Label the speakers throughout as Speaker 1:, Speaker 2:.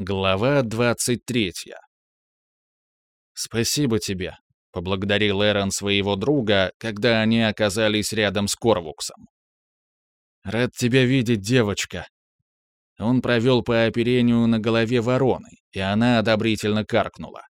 Speaker 1: Глава 23 «Спасибо тебе», — поблагодарил Эрон своего друга, когда они оказались рядом с Корвуксом. «Рад тебя видеть, девочка». Он провел по оперению на голове вороны, и она одобрительно каркнула.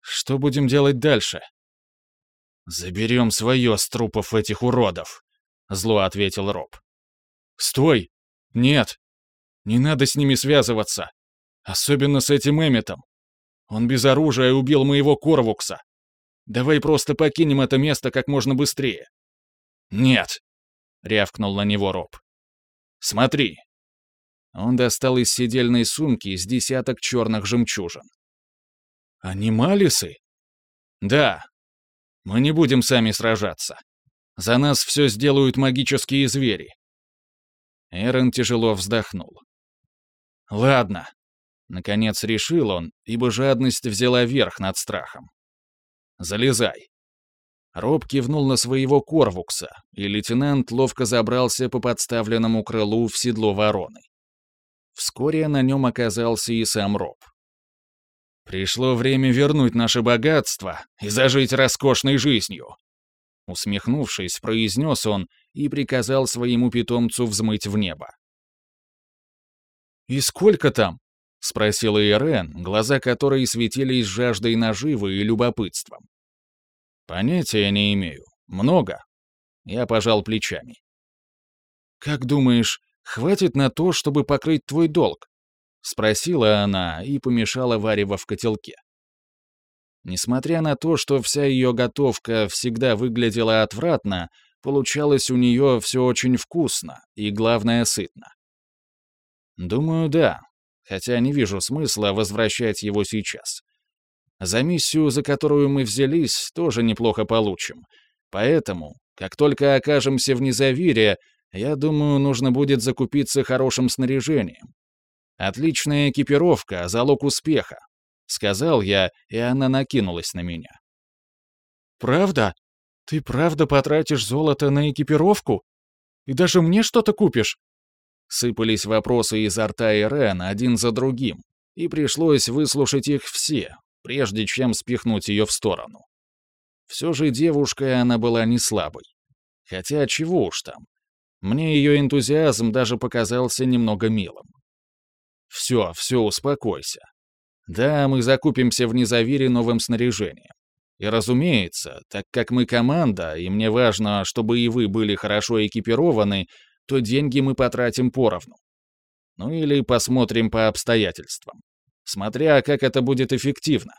Speaker 1: «Что будем делать дальше?» «Заберем свое с трупов этих уродов», — зло ответил Роб. «Стой! Нет! Не надо с ними связываться! Особенно с этим Эмметом. Он без оружия убил моего Корвукса. Давай просто покинем это место как можно быстрее. Нет, рявкнул на него Роб. Смотри. Он достал из сидельной сумки с десяток черных жемчужин. Анималисы? Да. Мы не будем сами сражаться. За нас все сделают магические звери. Эрон тяжело вздохнул. Ладно, Наконец решил он, ибо жадность взяла верх над страхом. «Залезай». Роб кивнул на своего Корвукса, и лейтенант ловко забрался по подставленному крылу в седло вороны. Вскоре на нем оказался и сам Роб. «Пришло время вернуть наше богатство и зажить роскошной жизнью», Усмехнувшись, произнес он и приказал своему питомцу взмыть в небо. «И сколько там?» — спросила Ирен, глаза которой светились жаждой наживы и любопытством. «Понятия не имею. Много». Я пожал плечами. «Как думаешь, хватит на то, чтобы покрыть твой долг?» — спросила она и помешала варево в котелке. Несмотря на то, что вся ее готовка всегда выглядела отвратно, получалось у нее все очень вкусно и, главное, сытно. «Думаю, да», хотя не вижу смысла возвращать его сейчас. За миссию, за которую мы взялись, тоже неплохо получим. Поэтому, как только окажемся в Незавире, я думаю, нужно будет закупиться хорошим снаряжением. Отличная экипировка — залог успеха, — сказал я, и она накинулась на меня. «Правда? Ты правда потратишь золото на экипировку? И даже мне что-то купишь?» Сыпались вопросы изо рта Ирен один за другим, и пришлось выслушать их все, прежде чем спихнуть ее в сторону. Все же девушкой она была не слабой. Хотя чего уж там. Мне ее энтузиазм даже показался немного милым. Все, все, успокойся. Да, мы закупимся в Незавире новым снаряжением. И разумеется, так как мы команда, и мне важно, чтобы и вы были хорошо экипированы, то деньги мы потратим поровну. Ну или посмотрим по обстоятельствам. Смотря, как это будет эффективно.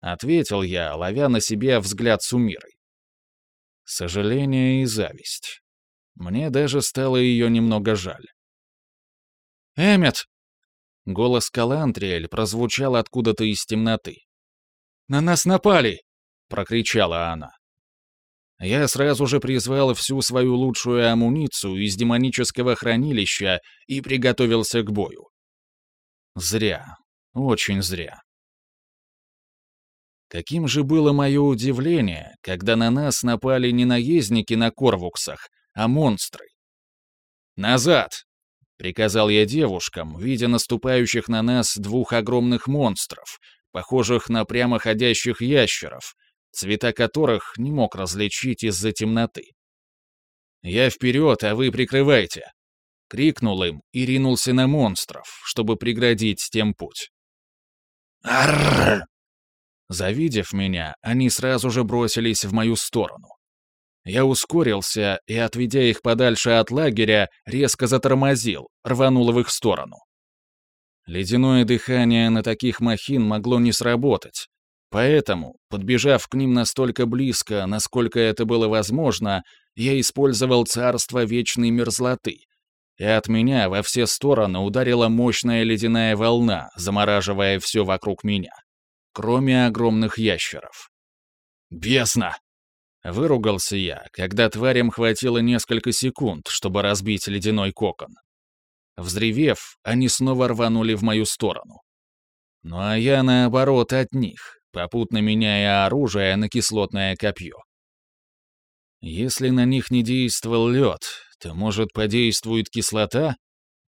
Speaker 1: Ответил я, ловя на себе взгляд Сумиры. Сожаление и зависть. Мне даже стало ее немного жаль. «Эммет!» Голос Калантриэль прозвучал откуда-то из темноты. «На нас напали!» — прокричала она. Я сразу же призвал всю свою лучшую амуницию из демонического хранилища и приготовился к бою. Зря. Очень зря. Каким же было мое удивление, когда на нас напали не наездники на корвуксах, а монстры. «Назад!» — приказал я девушкам, видя наступающих на нас двух огромных монстров, похожих на прямоходящих ящеров, цвета которых не мог различить из-за темноты. «Я вперед, а вы прикрывайте!» — крикнул им и ринулся на монстров, чтобы преградить тем путь. «Арррр!» Завидев меня, они сразу же бросились в мою сторону. Я ускорился и, отведя их подальше от лагеря, резко затормозил, рванул в их сторону. Ледяное дыхание на таких махин могло не сработать, Поэтому, подбежав к ним настолько близко, насколько это было возможно, я использовал царство вечной мерзлоты. И от меня во все стороны ударила мощная ледяная волна, замораживая все вокруг меня. Кроме огромных ящеров. «Бесно!» Выругался я, когда тварям хватило несколько секунд, чтобы разбить ледяной кокон. Взревев, они снова рванули в мою сторону. Ну а я, наоборот, от них, попутно меняя оружие на кислотное копье. Если на них не действовал лед, то, может, подействует кислота?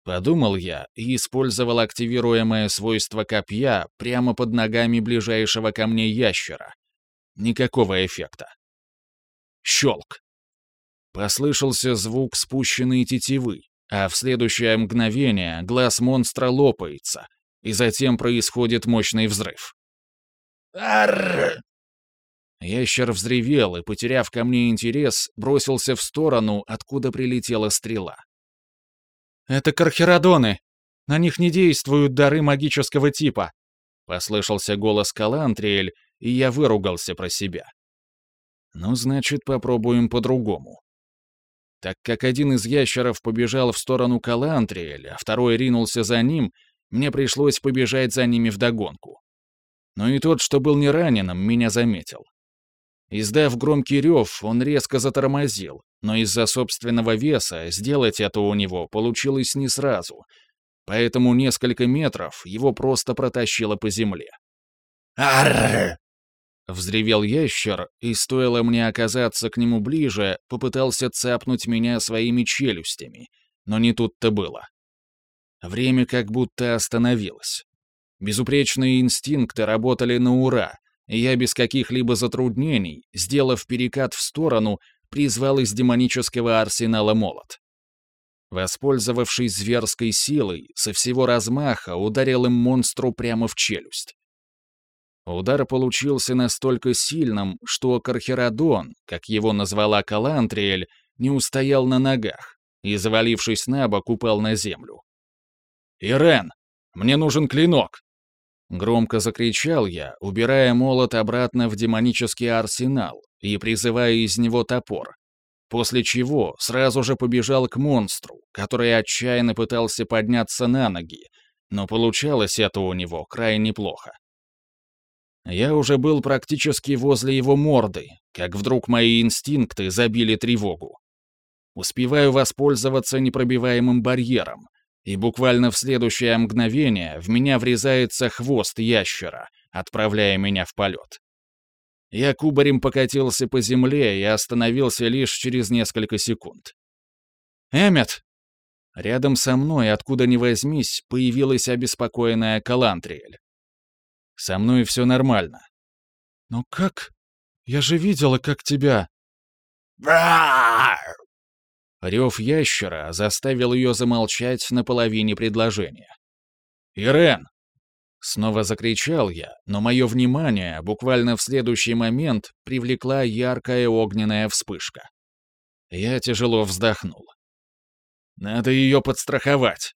Speaker 1: Подумал я и использовал активируемое свойство копья прямо под ногами ближайшего ко мне ящера. Никакого эффекта. Щелк. Послышался звук спущенной тетивы, а в следующее мгновение глаз монстра лопается, и затем происходит мощный взрыв.
Speaker 2: Арр!
Speaker 1: Ящер взревел и, потеряв ко мне интерес, бросился в сторону, откуда прилетела стрела.
Speaker 3: «Это кархерадоны! На них не действуют дары магического типа!»
Speaker 1: Послышался голос Калантриэль, и я выругался про себя. «Ну, значит, попробуем по-другому». Так как один из ящеров побежал в сторону Калантриэля, а второй ринулся за ним, мне пришлось побежать за ними вдогонку. Но и тот, что был не раненым, меня заметил. Издав громкий рев, он резко затормозил, но из-за собственного веса сделать это у него получилось не сразу, поэтому несколько метров его просто протащило по земле.
Speaker 2: Арр!
Speaker 1: Взревел ящер, и стоило мне оказаться к нему ближе, попытался цапнуть меня своими челюстями, но не тут-то было. Время как будто остановилось. Безупречные инстинкты работали на ура, я без каких-либо затруднений, сделав перекат в сторону, призвал из демонического арсенала молот. Воспользовавшись зверской силой, со всего размаха ударил им монстру прямо в челюсть. Удар получился настолько сильным, что Кархерадон, как его назвала Калантриэль, не устоял на ногах и, завалившись на бок, упал на землю. «Ирен, мне нужен клинок!» Громко закричал я, убирая молот обратно в демонический арсенал и призывая из него топор, после чего сразу же побежал к монстру, который отчаянно пытался подняться на ноги, но получалось это у него крайне плохо. Я уже был практически возле его морды, как вдруг мои инстинкты забили тревогу. Успеваю воспользоваться непробиваемым барьером, и буквально в следующее мгновение в меня врезается хвост ящера, отправляя меня в полет. Я кубарем покатился по земле и остановился лишь через несколько секунд.
Speaker 3: «Эммет!»
Speaker 1: Рядом со мной, откуда ни возьмись, появилась обеспокоенная Калантриэль. «Со мной все нормально».
Speaker 3: «Но как? Я же видела, как тебя...»
Speaker 2: Брррр!
Speaker 1: Рев ящера заставил ее замолчать на половине предложения. «Ирен!» Снова закричал я, но мое внимание буквально в следующий момент привлекла яркая огненная вспышка. Я тяжело вздохнул. «Надо ее подстраховать!»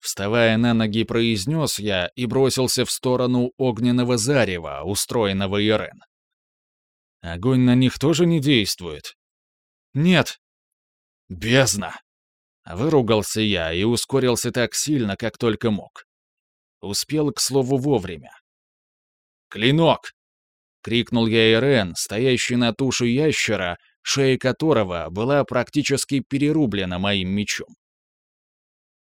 Speaker 1: Вставая на ноги, произнес я и бросился в сторону огненного зарева, устроенного Ирен. «Огонь на них тоже не действует?»
Speaker 3: «Нет»,
Speaker 1: «Бездна!» Выругался я и ускорился так сильно, как только мог. Успел, к слову, вовремя. «Клинок!» — крикнул я Ирен, стоящий на тушу ящера, шея которого была практически перерублена моим мечом.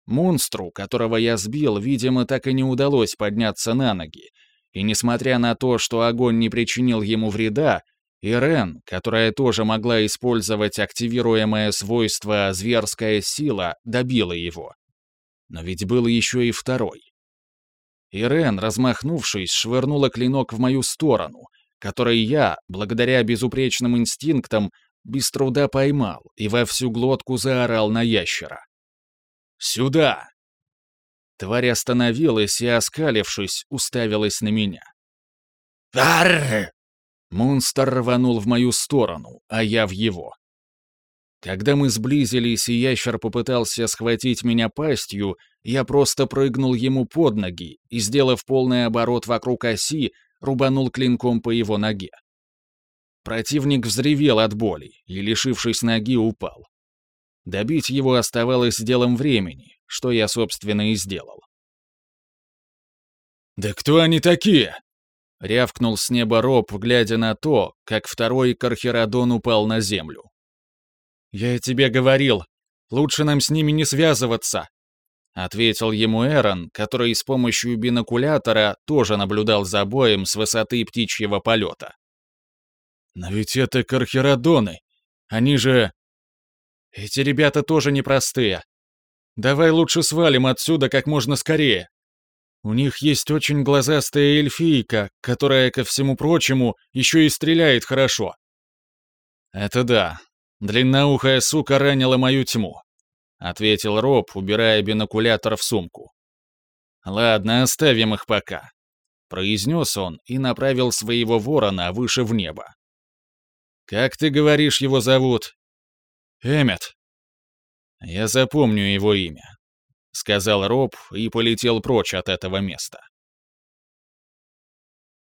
Speaker 1: Монстру, которого я сбил, видимо, так и не удалось подняться на ноги, и несмотря на то, что огонь не причинил ему вреда, Ирен, которая тоже могла использовать активируемое свойство «зверская сила», добила его. Но ведь был еще и второй. Ирен, размахнувшись, швырнула клинок в мою сторону, который я, благодаря безупречным инстинктам, без труда поймал и во всю глотку заорал на ящера. «Сюда!» Тварь остановилась и, оскалившись, уставилась на меня.
Speaker 2: Арр!
Speaker 1: Монстр рванул в мою сторону, а я в его. Когда мы сблизились и ящер попытался схватить меня пастью, я просто прыгнул ему под ноги и, сделав полный оборот вокруг оси, рубанул клинком по его ноге. Противник взревел от боли и, лишившись ноги, упал. Добить его оставалось делом времени, что я, собственно, и сделал.
Speaker 3: «Да кто они такие?»
Speaker 1: — рявкнул с неба Роб, глядя на то, как второй Кархерадон упал на землю.
Speaker 3: «Я тебе говорил, лучше нам с ними не связываться», — ответил ему Эрон, который с помощью бинокулятора тоже наблюдал за боем с высоты птичьего полета. «Но ведь это Кархерадоны, они же...» «Эти ребята тоже непростые. Давай лучше свалим отсюда как можно скорее. У них есть очень глазастая эльфийка, которая, ко всему прочему, еще и стреляет хорошо. Это да. Длинноухая сука ранила мою тьму, ответил Роб, убирая бинокулятор в сумку. Ладно, оставим их пока, произнес он и направил своего ворона выше в небо. Как ты говоришь, его зовут? Эммет. Я запомню его имя сказал Роб и полетел прочь от этого места.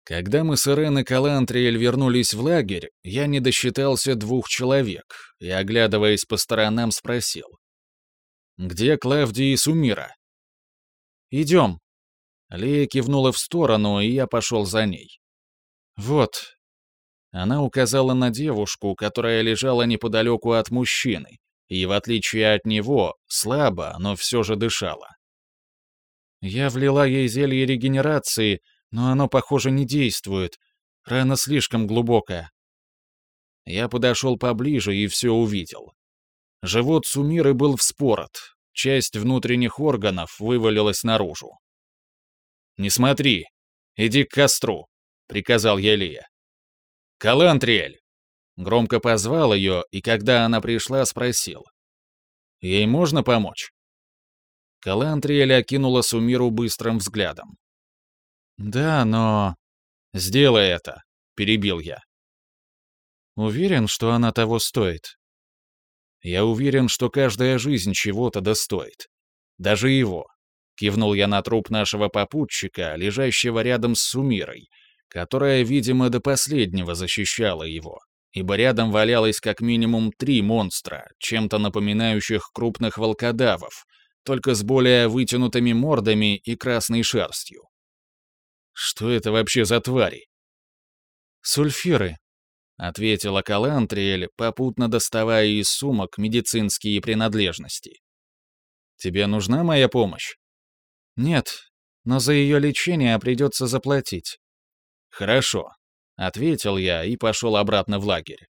Speaker 3: Когда мы с Ирен и Калантриэль вернулись в лагерь, я не досчитался двух человек и, оглядываясь по сторонам, спросил. «Где Клавдия и Сумира?» «Идем». Лея кивнула в сторону, и я пошел за ней. «Вот». Она указала на девушку, которая лежала неподалеку от мужчины, и, в отличие от него, слабо, но все же дышала. Я влила ей зелье регенерации, но оно, похоже, не действует. Рана слишком глубокая. Я подошел поближе и все увидел. Живот Сумиры был вспорот, часть внутренних органов вывалилась наружу. «Не смотри, иди к костру», — приказал я Лия. «Калантриэль, Громко позвал ее, и когда она пришла, спросил. «Ей можно помочь?» Калантриэль окинула Сумиру быстрым взглядом. «Да, но...» «Сделай это», — перебил я. «Уверен, что она того стоит?» «Я уверен, что каждая жизнь чего-то достоит. Даже его», — кивнул я на труп нашего попутчика, лежащего рядом с Сумирой, которая, видимо, до последнего защищала его ибо рядом валялось как минимум три монстра, чем-то напоминающих крупных волкодавов, только с более вытянутыми мордами и красной шерстью. Что это вообще за твари? Сульфиры, ответила Калантриэль, попутно доставая из сумок медицинские принадлежности. Тебе нужна моя помощь? Нет, но за ее лечение придется заплатить. Хорошо, — ответил я и пошел обратно в лагерь.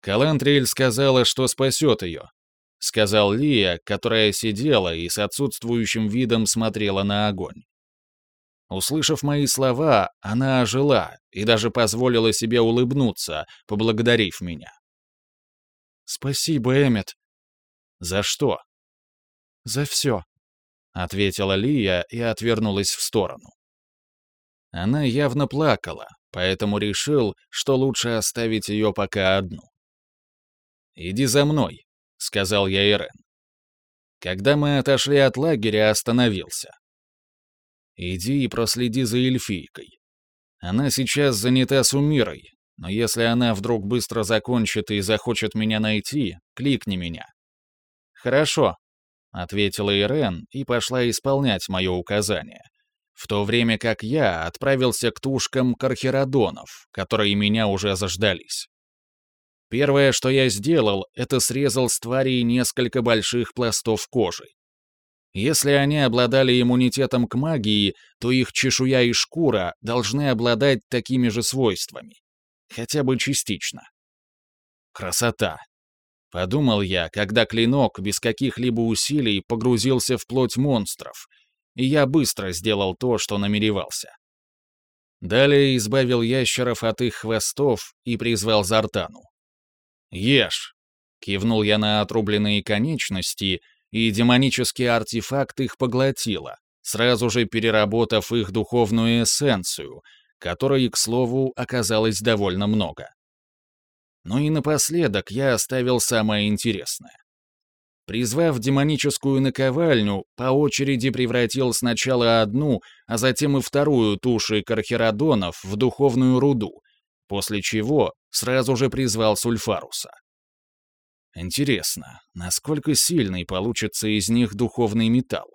Speaker 3: Калантриэль сказала, что спасет ее, — сказал Лия, которая сидела и с отсутствующим видом смотрела на огонь. Услышав мои слова, она ожила и даже позволила себе улыбнуться, поблагодарив меня. «Спасибо, Эммет». «За что?» «За все», — ответила Лия и отвернулась в сторону. Она явно плакала, поэтому решил, что лучше оставить ее пока одну. «Иди за мной», — сказал я Ирен. Когда мы отошли от лагеря, остановился. «Иди и проследи за эльфийкой. Она сейчас занята с Умирой, но если она вдруг быстро закончит и захочет меня найти, кликни меня». «Хорошо», — ответила Ирен и пошла исполнять мое указание в то время как я отправился к тушкам кархеродонов, которые меня уже заждались. Первое, что я сделал, это срезал с тварей несколько больших пластов кожи. Если они обладали иммунитетом к магии, то их чешуя и шкура должны обладать такими же свойствами. Хотя бы частично. Красота. Подумал я, когда клинок без каких-либо усилий погрузился в плоть монстров — и я быстро сделал то, что намеревался. Далее избавил ящеров от их хвостов и призвал Зартану. «Ешь!» — кивнул я на отрубленные конечности, и демонический артефакт их поглотило, сразу же переработав их духовную эссенцию, которой, к слову, оказалось довольно много. Ну и напоследок я оставил самое интересное. Призвав демоническую наковальню, по очереди превратил сначала одну, а затем и вторую туши кархеродонов в духовную руду, после чего сразу же призвал Сульфаруса. Интересно, насколько сильный получится из них духовный металл?